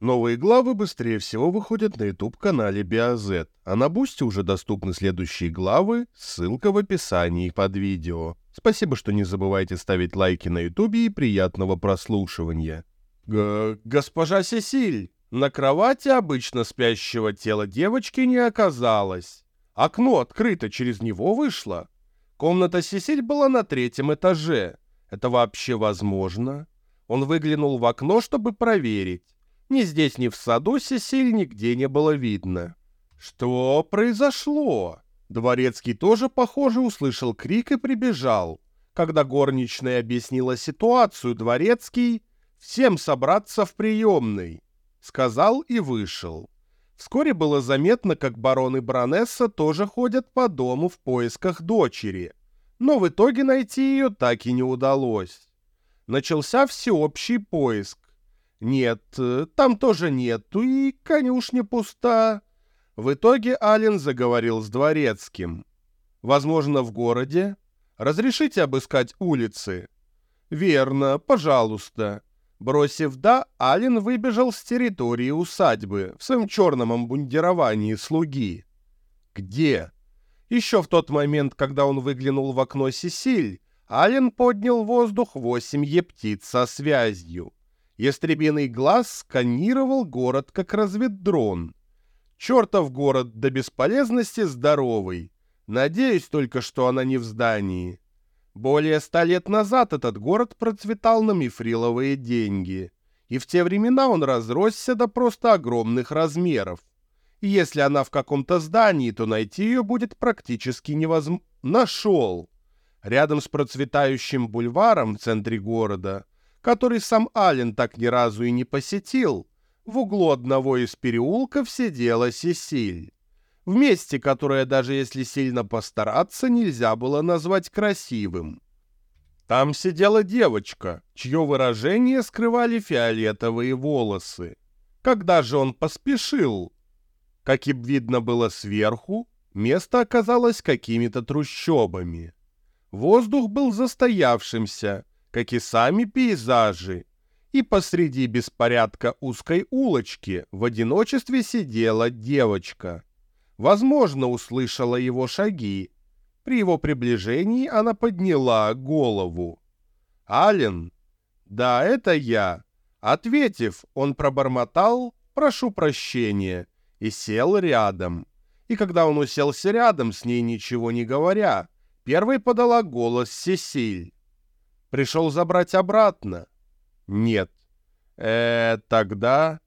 Новые главы быстрее всего выходят на YouTube-канале BioZ, а на Бусте уже доступны следующие главы, ссылка в описании под видео. Спасибо, что не забывайте ставить лайки на YouTube и приятного прослушивания. Г «Госпожа Сесиль, на кровати обычно спящего тела девочки не оказалось. Окно открыто, через него вышло. Комната Сесиль была на третьем этаже. Это вообще возможно?» Он выглянул в окно, чтобы проверить. Ни здесь, ни в саду Сесиль нигде не было видно. Что произошло? Дворецкий тоже, похоже, услышал крик и прибежал. Когда горничная объяснила ситуацию, Дворецкий «Всем собраться в приемной», сказал и вышел. Вскоре было заметно, как барон и баронесса тоже ходят по дому в поисках дочери. Но в итоге найти ее так и не удалось. Начался всеобщий поиск. Нет, э, там тоже нету, и конюшня пуста. В итоге Ален заговорил с дворецким. Возможно, в городе? Разрешите обыскать улицы? Верно, пожалуйста. Бросив «да», Ален выбежал с территории усадьбы в своем черном обмундировании слуги. Где? Еще в тот момент, когда он выглянул в окно Сесиль, Ален поднял воздух восемь ептиц со связью. Ястребиный глаз сканировал город как разведдрон. Чертов город до бесполезности здоровый. Надеюсь только, что она не в здании. Более ста лет назад этот город процветал на мифриловые деньги. И в те времена он разросся до просто огромных размеров. Если она в каком-то здании, то найти ее будет практически невозможно. Нашел! Рядом с процветающим бульваром в центре города – который сам Ален так ни разу и не посетил, в углу одного из переулков сидела Сесиль. В месте, которое даже если сильно постараться, нельзя было назвать красивым. Там сидела девочка, чье выражение скрывали фиолетовые волосы. Когда же он поспешил? Как и видно было сверху, место оказалось какими-то трущобами. Воздух был застоявшимся, как и сами пейзажи. И посреди беспорядка узкой улочки в одиночестве сидела девочка. Возможно, услышала его шаги. При его приближении она подняла голову. «Ален?» «Да, это я». Ответив, он пробормотал «прошу прощения» и сел рядом. И когда он уселся рядом, с ней ничего не говоря, первой подала голос Сесиль. Пришел забрать обратно? Нет. Э, тогда...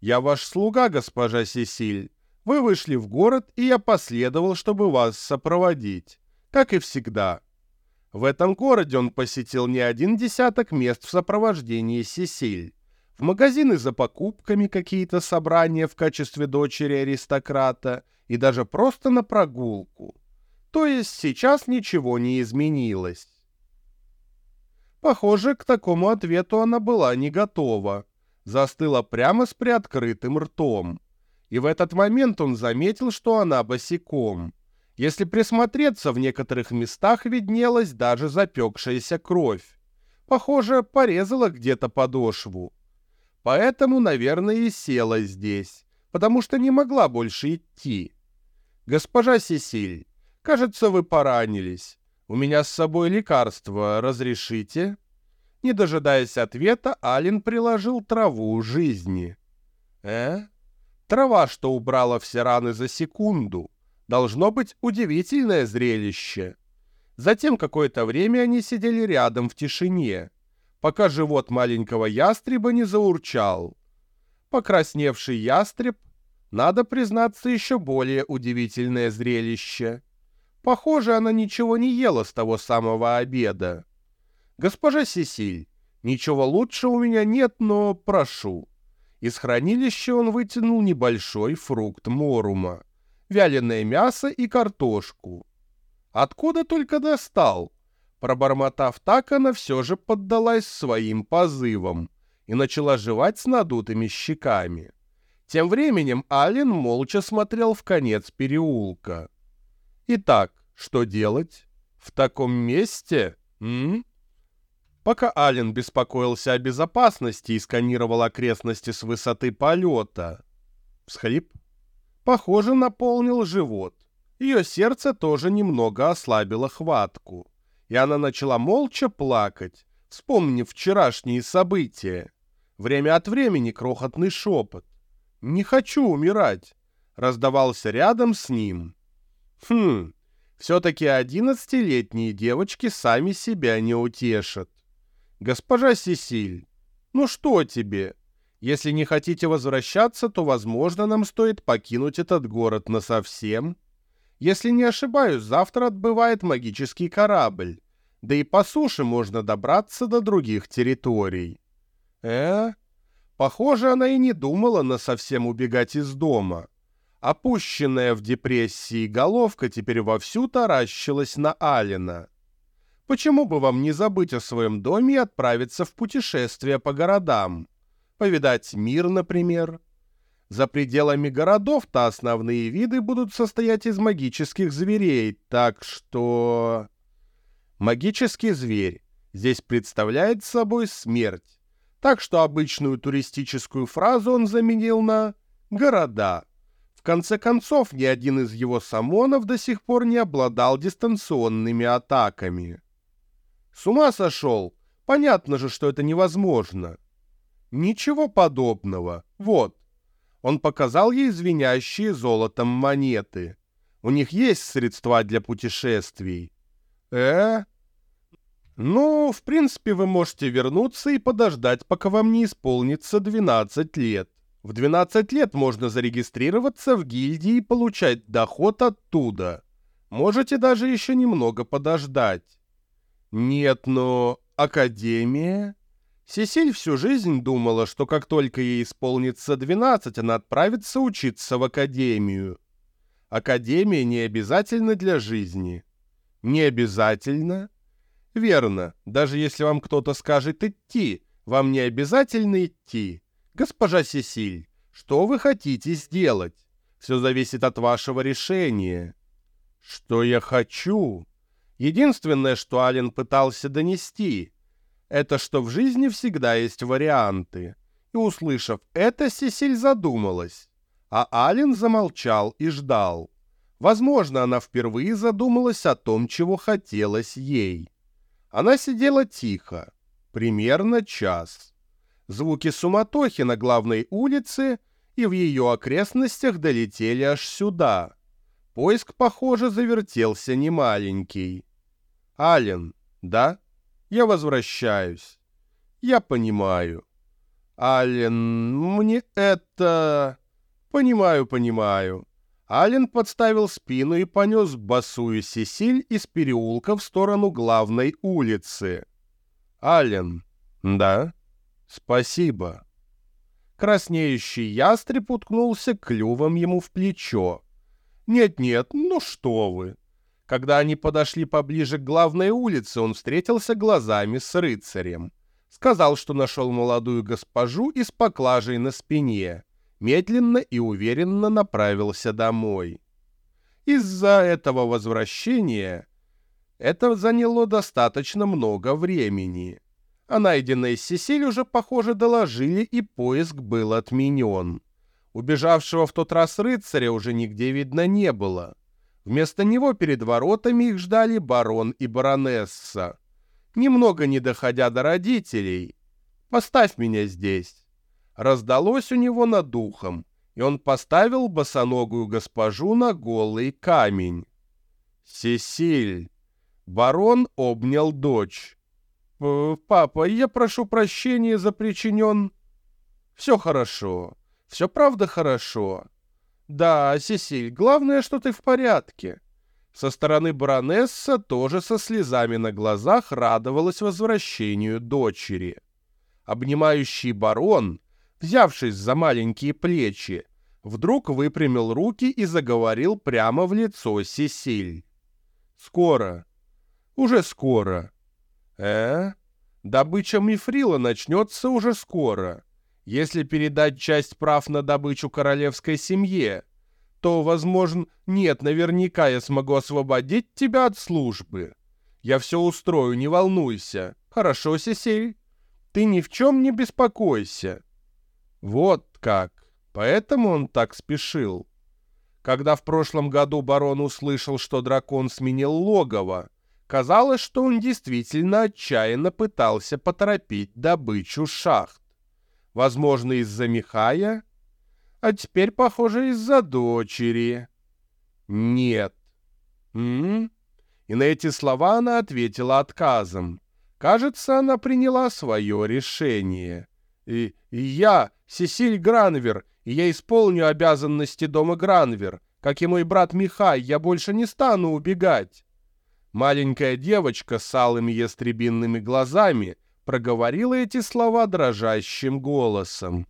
Я ваш слуга, госпожа Сесиль. Вы вышли в город, и я последовал, чтобы вас сопроводить. Как и всегда. В этом городе он посетил не один десяток мест в сопровождении Сесиль. В магазины за покупками какие-то собрания в качестве дочери аристократа и даже просто на прогулку. То есть сейчас ничего не изменилось. Похоже, к такому ответу она была не готова. Застыла прямо с приоткрытым ртом. И в этот момент он заметил, что она босиком. Если присмотреться, в некоторых местах виднелась даже запекшаяся кровь. Похоже, порезала где-то подошву. Поэтому, наверное, и села здесь, потому что не могла больше идти. «Госпожа Сесиль, кажется, вы поранились. «У меня с собой лекарство, разрешите?» Не дожидаясь ответа, Алин приложил траву жизни. «Э? Трава, что убрала все раны за секунду. Должно быть удивительное зрелище». Затем какое-то время они сидели рядом в тишине, пока живот маленького ястреба не заурчал. Покрасневший ястреб, надо признаться, еще более удивительное зрелище — Похоже, она ничего не ела с того самого обеда. Госпожа Сесиль, ничего лучше у меня нет, но прошу. Из хранилища он вытянул небольшой фрукт морума, вяленое мясо и картошку. Откуда только достал? Пробормотав так, она все же поддалась своим позывам и начала жевать с надутыми щеками. Тем временем Ален молча смотрел в конец переулка. Итак, что делать? В таком месте? М? Пока Ален беспокоился о безопасности и сканировал окрестности с высоты полета. Всхлип. Похоже, наполнил живот. Ее сердце тоже немного ослабило хватку. И она начала молча плакать, вспомнив вчерашние события. Время от времени крохотный шепот. «Не хочу умирать!» раздавался рядом с ним. Хм, все-таки одиннадцатилетние девочки сами себя не утешат. Госпожа Сесиль, ну что тебе? Если не хотите возвращаться, то, возможно, нам стоит покинуть этот город насовсем. Если не ошибаюсь, завтра отбывает магический корабль. Да и по суше можно добраться до других территорий. Э? Похоже, она и не думала на совсем убегать из дома. Опущенная в депрессии головка теперь вовсю таращилась на Алина. Почему бы вам не забыть о своем доме и отправиться в путешествие по городам? Повидать мир, например. За пределами городов-то основные виды будут состоять из магических зверей, так что... Магический зверь здесь представляет собой смерть, так что обычную туристическую фразу он заменил на «города». Конце концов, ни один из его самонов до сих пор не обладал дистанционными атаками. С ума сошел? Понятно же, что это невозможно. Ничего подобного. Вот. Он показал ей звенящие золотом монеты. У них есть средства для путешествий. Э? Ну, в принципе, вы можете вернуться и подождать, пока вам не исполнится 12 лет. В 12 лет можно зарегистрироваться в гильдии и получать доход оттуда. Можете даже еще немного подождать. Нет, но Академия... Сесиль всю жизнь думала, что как только ей исполнится 12, она отправится учиться в Академию. Академия не обязательно для жизни. Не обязательно? Верно, даже если вам кто-то скажет идти, вам не обязательно идти. «Госпожа Сесиль, что вы хотите сделать? Все зависит от вашего решения». «Что я хочу?» Единственное, что Ален пытался донести, это что в жизни всегда есть варианты. И, услышав это, Сесиль задумалась. А Ален замолчал и ждал. Возможно, она впервые задумалась о том, чего хотелось ей. Она сидела тихо, примерно час. Звуки суматохи на главной улице и в ее окрестностях долетели аж сюда. Поиск, похоже, завертелся немаленький. «Ален, да? Я возвращаюсь. Я понимаю. Ален, мне это... Понимаю, понимаю». Ален подставил спину и понес босую Сесиль из переулка в сторону главной улицы. «Ален, да?» «Спасибо». Краснеющий ястреб уткнулся клювом ему в плечо. «Нет-нет, ну что вы!» Когда они подошли поближе к главной улице, он встретился глазами с рыцарем. Сказал, что нашел молодую госпожу и с поклажей на спине. Медленно и уверенно направился домой. Из-за этого возвращения это заняло достаточно много времени. О найденной Сесиль уже, похоже, доложили, и поиск был отменен. Убежавшего в тот раз рыцаря уже нигде видно не было. Вместо него перед воротами их ждали барон и баронесса. Немного не доходя до родителей. «Поставь меня здесь». Раздалось у него над духом, и он поставил босоногую госпожу на голый камень. «Сесиль!» Барон обнял дочь. Э, «Папа, я прошу прощения за причинен...» «Все хорошо. Все правда хорошо. Да, Сесиль, главное, что ты в порядке». Со стороны баронесса тоже со слезами на глазах радовалась возвращению дочери. Обнимающий барон, взявшись за маленькие плечи, вдруг выпрямил руки и заговорил прямо в лицо Сесиль. «Скоро. Уже скоро. Э? Добыча мифрила начнется уже скоро. Если передать часть прав на добычу королевской семье, то, возможно, нет, наверняка я смогу освободить тебя от службы. Я все устрою, не волнуйся. Хорошо, Сесиль. Ты ни в чем не беспокойся. Вот как. Поэтому он так спешил. Когда в прошлом году барон услышал, что дракон сменил логово, казалось, что он действительно отчаянно пытался поторопить добычу шахт. Возможно, из-за Михая, а теперь, похоже, из-за дочери. Нет. М -м? И на эти слова она ответила отказом. Кажется, она приняла свое решение. И, и я, Сесиль Гранвер, и я исполню обязанности дома Гранвер. Как и мой брат Михай, я больше не стану убегать. Маленькая девочка с алыми ястребинными глазами проговорила эти слова дрожащим голосом.